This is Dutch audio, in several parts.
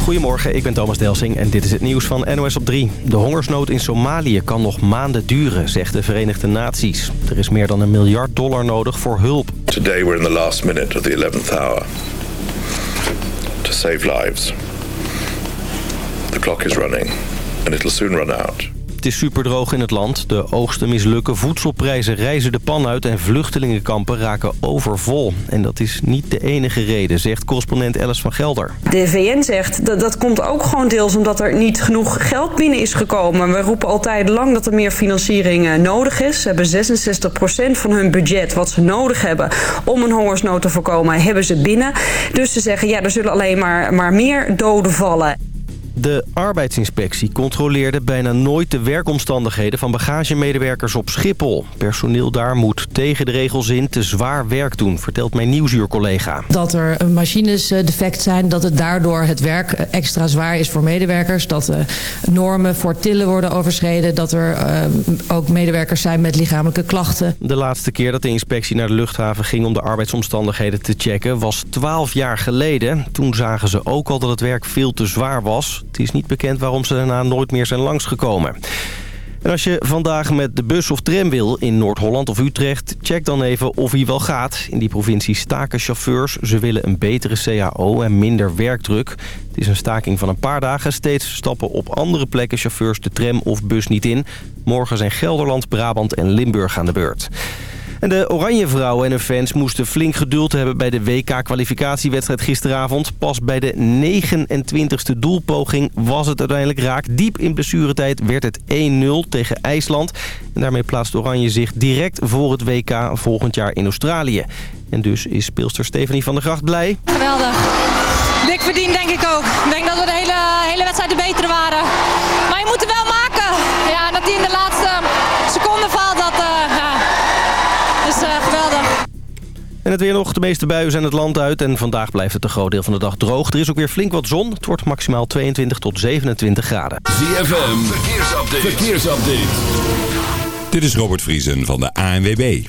Goedemorgen, ik ben Thomas Delsing en dit is het nieuws van NOS op 3. De hongersnood in Somalië kan nog maanden duren, zegt de Verenigde Naties. Er is meer dan een miljard dollar nodig voor hulp. Today we're in the last minute of the 11th hour. To save lives. The clock is running and it'll soon run out. Het is superdroog in het land. De oogsten mislukken, voedselprijzen reizen de pan uit... en vluchtelingenkampen raken overvol. En dat is niet de enige reden, zegt correspondent Alice van Gelder. De VN zegt dat dat komt ook gewoon deels omdat er niet genoeg geld binnen is gekomen. We roepen altijd lang dat er meer financiering eh, nodig is. Ze hebben 66% van hun budget wat ze nodig hebben om een hongersnood te voorkomen... hebben ze binnen. Dus ze zeggen ja, er zullen alleen maar, maar meer doden vallen. De arbeidsinspectie controleerde bijna nooit de werkomstandigheden van bagagemedewerkers op Schiphol. Personeel daar moet tegen de regels in te zwaar werk doen, vertelt mijn nieuwsuurcollega. Dat er machines eh, defect zijn, dat het daardoor het werk extra zwaar is voor medewerkers. Dat de normen voor tillen worden overschreden. Dat er ook medewerkers zijn met lichamelijke klachten. De laatste keer dat de inspectie naar de luchthaven ging om de arbeidsomstandigheden te checken was 12 jaar geleden. Toen zagen ze ook al dat het werk veel te zwaar was. Het is niet bekend waarom ze daarna nooit meer zijn langsgekomen. En als je vandaag met de bus of tram wil in Noord-Holland of Utrecht... check dan even of hij wel gaat. In die provincie staken chauffeurs. Ze willen een betere CAO en minder werkdruk. Het is een staking van een paar dagen. Steeds stappen op andere plekken chauffeurs de tram of bus niet in. Morgen zijn Gelderland, Brabant en Limburg aan de beurt. En de Oranje Vrouwen en hun fans moesten flink geduld hebben bij de WK-kwalificatiewedstrijd gisteravond. Pas bij de 29e doelpoging was het uiteindelijk raak. Diep in blessuretijd werd het 1-0 tegen IJsland. En daarmee plaatst Oranje zich direct voor het WK volgend jaar in Australië. En dus is speelster Stephanie van der Gracht blij. Geweldig. Dik verdiend denk ik ook. Ik denk dat we de hele, hele wedstrijd de betere waren. Maar je moet het wel maken. Ja, dat die in de laatste seconde valt, dat... Uh, ja is uh, geweldig. En het weer nog. De meeste buien zijn het land uit. En vandaag blijft het een groot deel van de dag droog. Er is ook weer flink wat zon. Het wordt maximaal 22 tot 27 graden. ZFM. Verkeersupdate. Verkeersupdate. Dit is Robert Vriesen van de ANWB.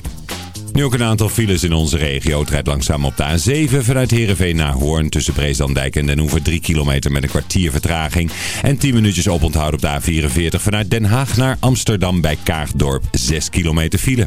Nu ook een aantal files in onze regio. Het rijdt langzaam op de A7 vanuit Heerenveen naar Hoorn... tussen Breeslandijk en Den Hoever 3 kilometer met een kwartier vertraging. En 10 minuutjes oponthoud op de A44 vanuit Den Haag naar Amsterdam bij Kaagdorp 6 kilometer file.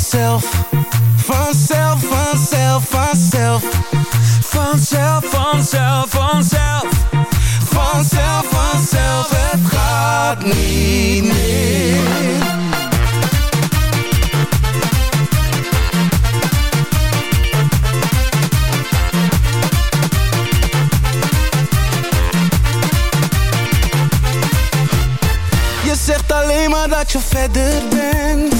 Vanzelf, vanzelf, vanzelf, vanzelf. Vanzelf, vanzelf, vanzelf. Vanzelf, vanzelf, het gaat niet meer. Je zegt alleen maar dat je verder bent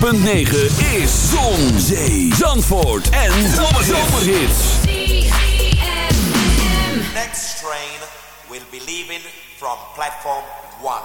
106.9 is Zon, Zee, Zandvoort en Zomerhits. Next train will be leaving from platform 1.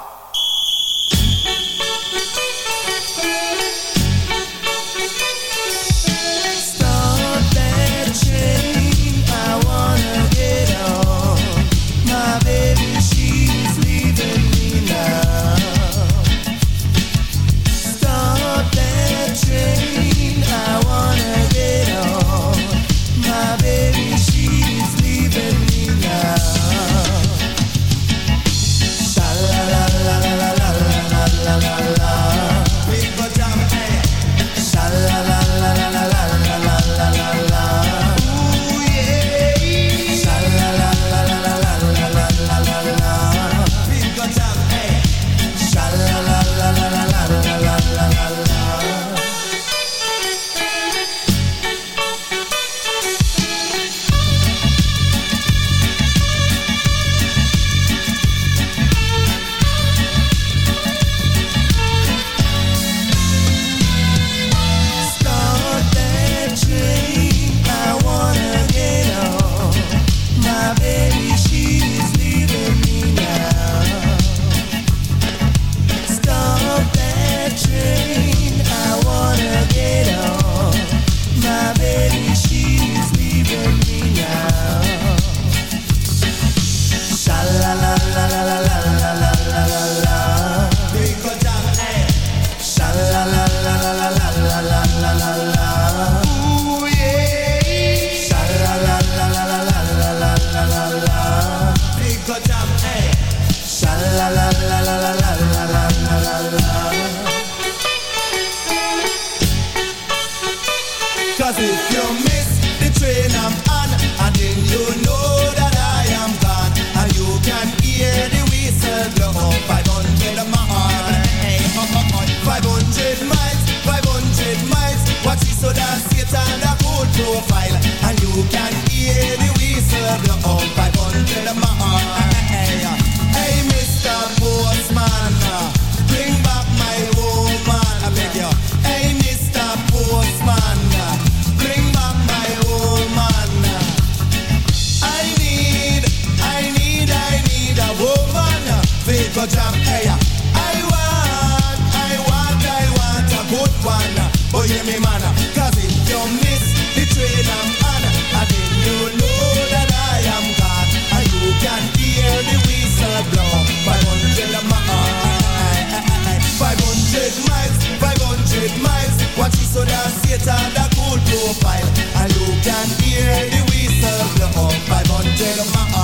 That Satan that cool profile. And you can hear the whistle blow 500 miles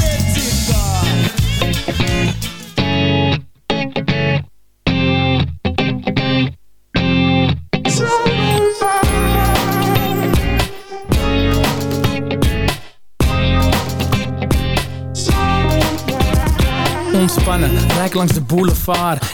Let it Ontspannen, rijk langs de boulevard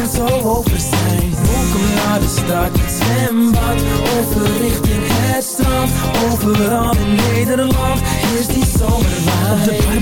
en zo over zijn. Welkom naar de stad, zwembad Over het strand. Overal in Nederland is die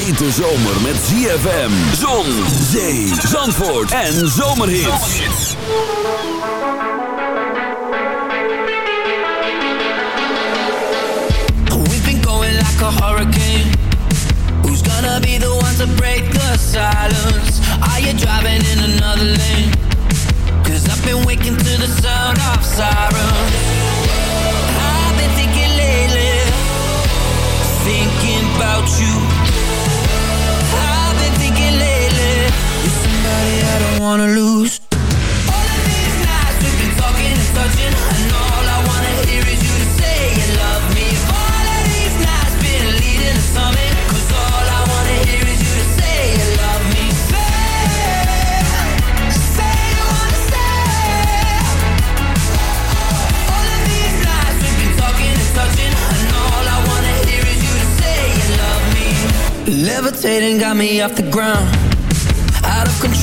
hete zomer met ZFM, zon, zee, zandvoort en zomerhits. We've been going like a hurricane. Who's gonna be the one to break the silence? Are you driving in another lane? Cause I've been waking to the sound of sirens. I've been thinking lately, thinking about you. Levitating got me off the ground,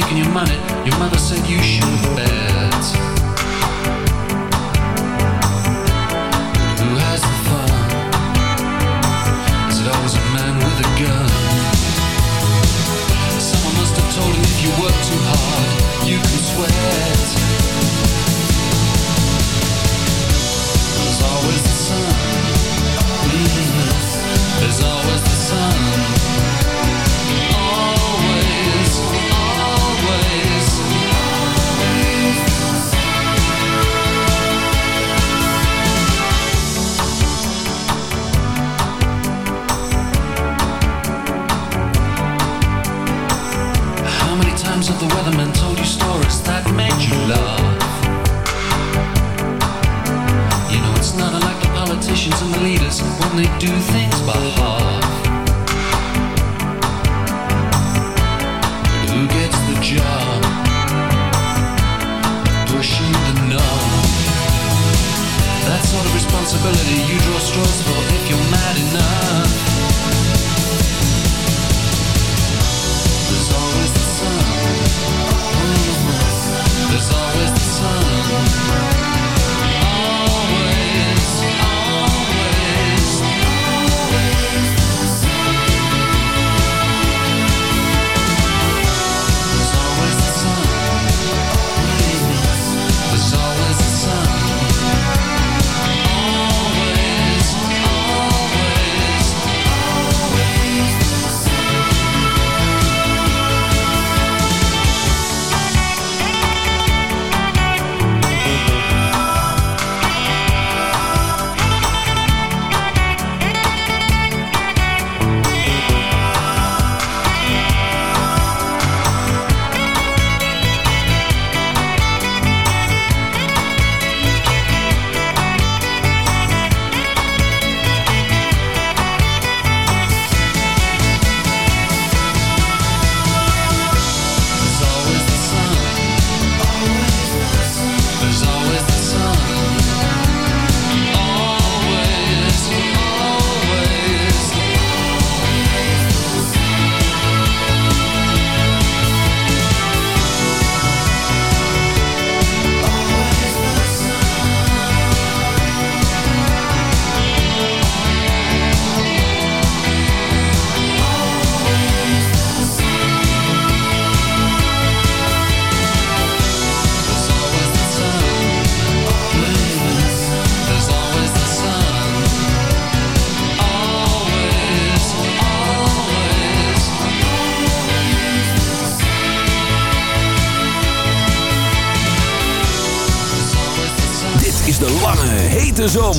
taking your money. Your mother said you should have.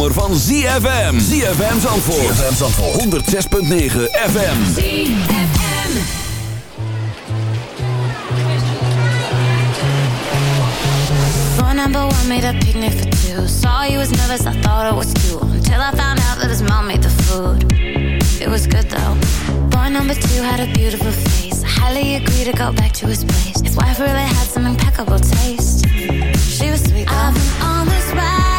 Zomer van ZFM. ZFM Zandvoort. ZFM Zandvoort. 106.9 FM. Phone number one made a picnic for two. Saw you was nervous, I thought it was two. Until I found out that his mom made the food. It was good though. Boy number two had a beautiful face. I highly agree to go back to his place. His wife really had some impeccable taste. She was sweet. Though. I've been on this ride,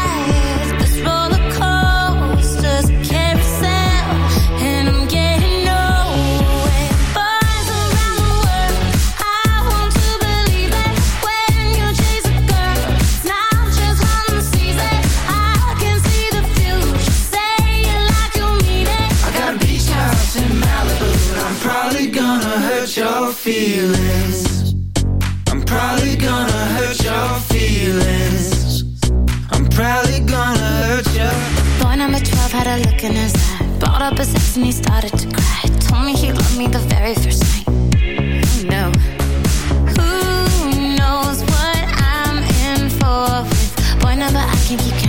up a sex and he started to cry. Told me he loved me the very first night. No. Who knows what I'm in for with boy number I can keep.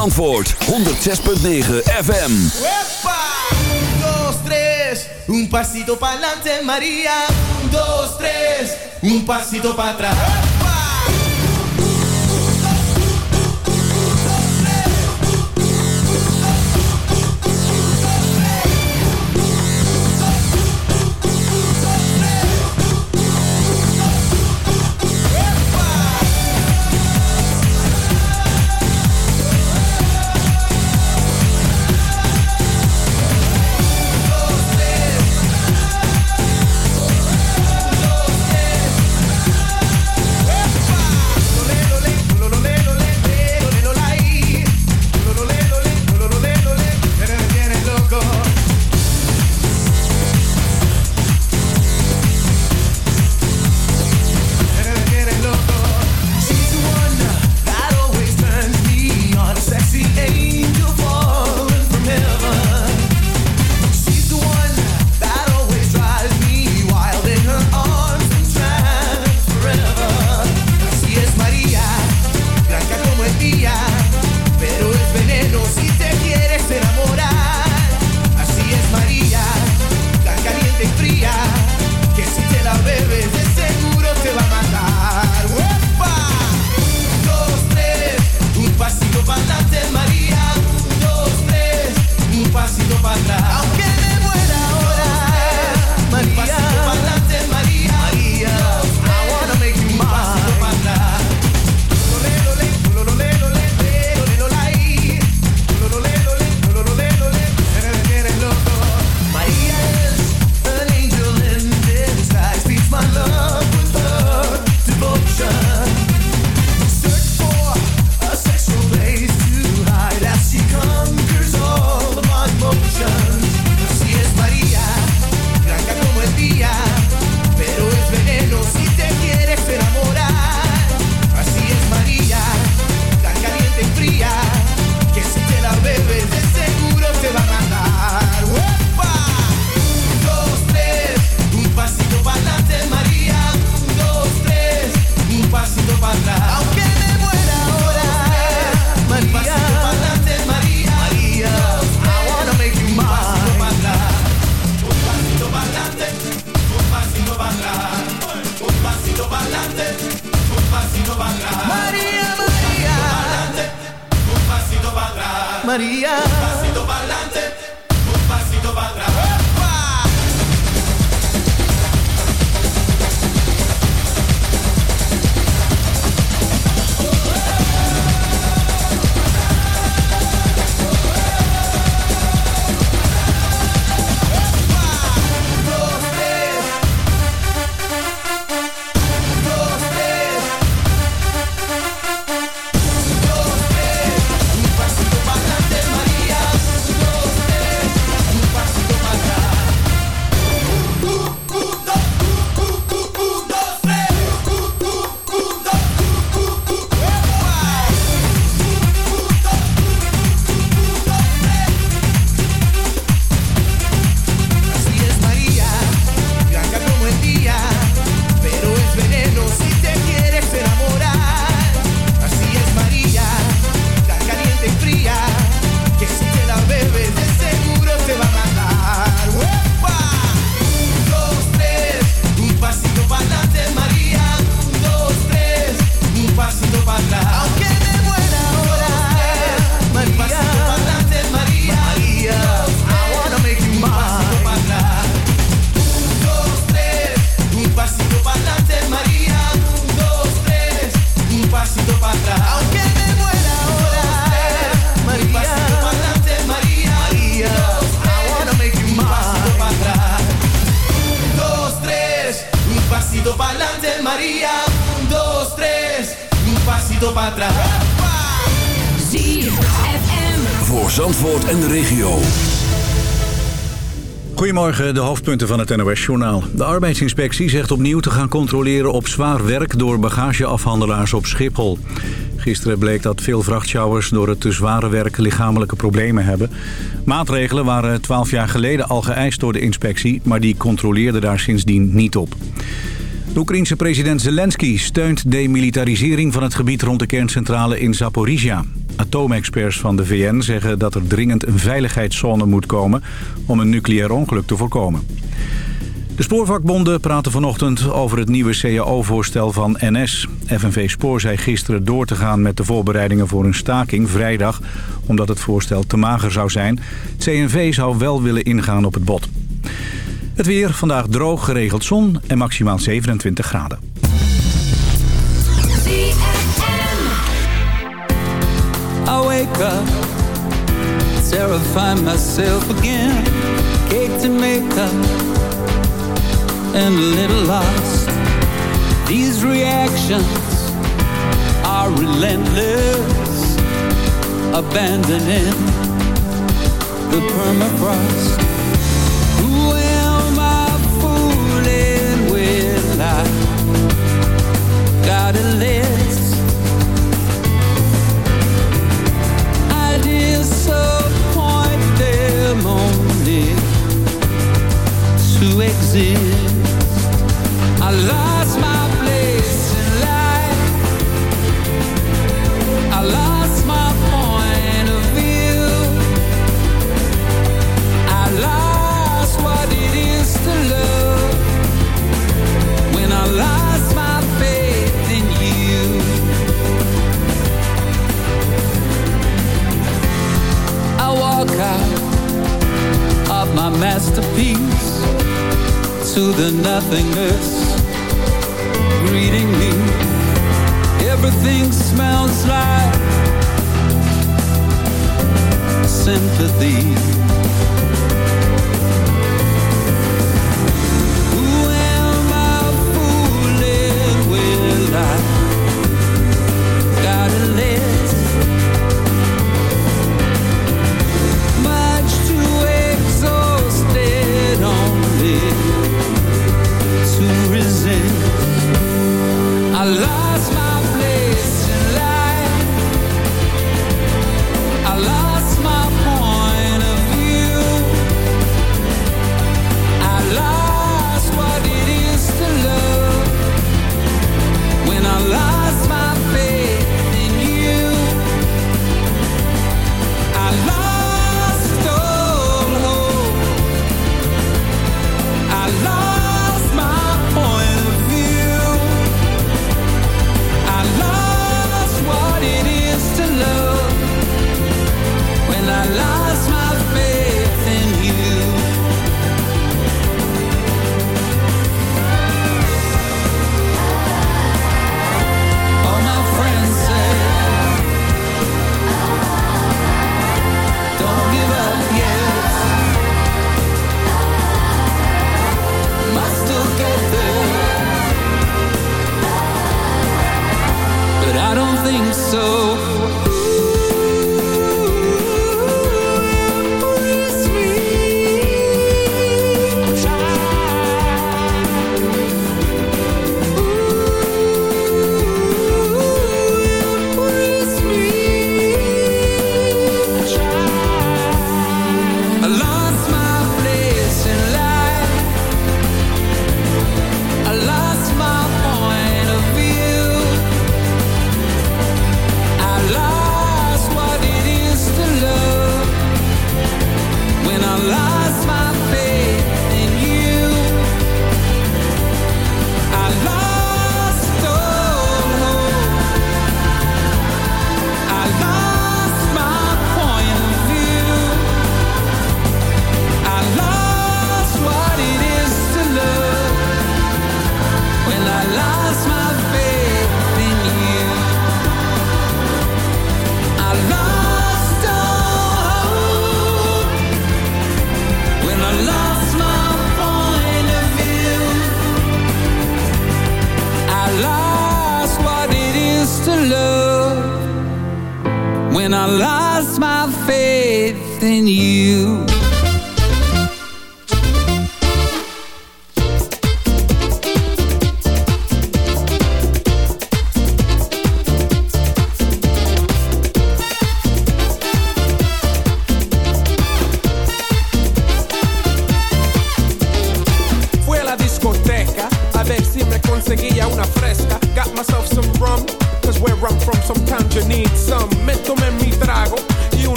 antwoord 106.9 fm 1 2 3 un pasito pa lante maria 1 2 3 un pasito pa tra mirando para atrás. Aunque Voor Zandvoort en de regio. Goedemorgen, de hoofdpunten van het NOS-journaal. De arbeidsinspectie zegt opnieuw te gaan controleren op zwaar werk... door bagageafhandelaars op Schiphol. Gisteren bleek dat veel vrachtchouwers door het te zware werk lichamelijke problemen hebben. Maatregelen waren twaalf jaar geleden al geëist door de inspectie... maar die controleerde daar sindsdien niet op. De Oekraïnse president Zelensky steunt demilitarisering van het gebied rond de kerncentrale in Zaporizhia. Atoomexperts van de VN zeggen dat er dringend een veiligheidszone moet komen om een nucleair ongeluk te voorkomen. De spoorvakbonden praten vanochtend over het nieuwe CAO-voorstel van NS. FNV Spoor zei gisteren door te gaan met de voorbereidingen voor een staking vrijdag... omdat het voorstel te mager zou zijn. Het CNV zou wel willen ingaan op het bod. Het weer vandaag droog, geregeld zon en maximaal 27 graden. I wake up, terrify myself again. Cake to make up, and a little lost. These reactions are relentless. Abandoning the permafrost.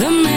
the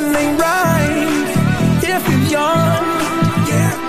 something ain't right if you're young. Yeah.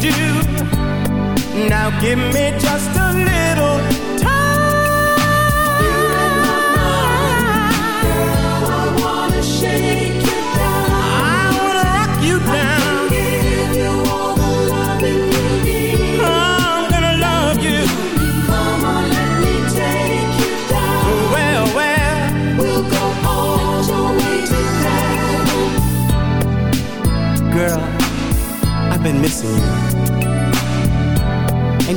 Do. Now give me just a little time. Girl. I wanna shake you down. I wanna rock you down. Give you all the you need. I'm gonna love you. Come on, let me take you down. Well, well, we'll go. Girl, I've been missing you.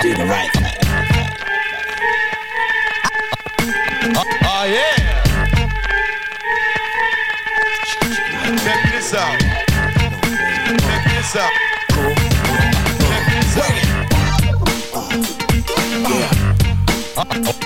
Do the right thing. Oh, oh, yeah. Check this out. Check this out. Check this out. Oh, oh, yeah.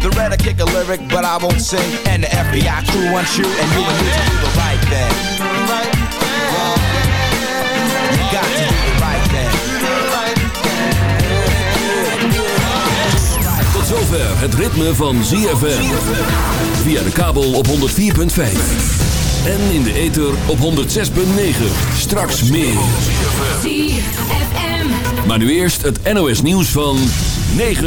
The red I kick a lyric, but I won't sing. And the FBI crew wants you, and you and me to do the right thing. You got to do the right thing. Tot zover het ritme van ZFM. Via de kabel op 104.5. En in de ether op 106.9. Straks meer. Maar nu eerst het NOS nieuws van 9 uur.